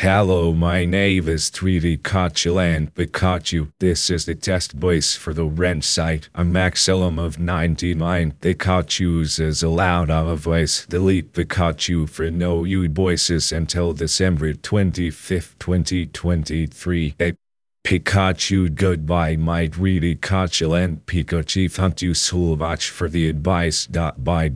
Hello, my name is 3D Pikachu. This is the test voice for the rent site. A maximum of 99 Pikachu's is allowed our voice. Delete Pikachu for no you voices until December 25th, 2023. A Pikachu goodbye my 3D Pikachu thank you so much for the advice. Bye bye.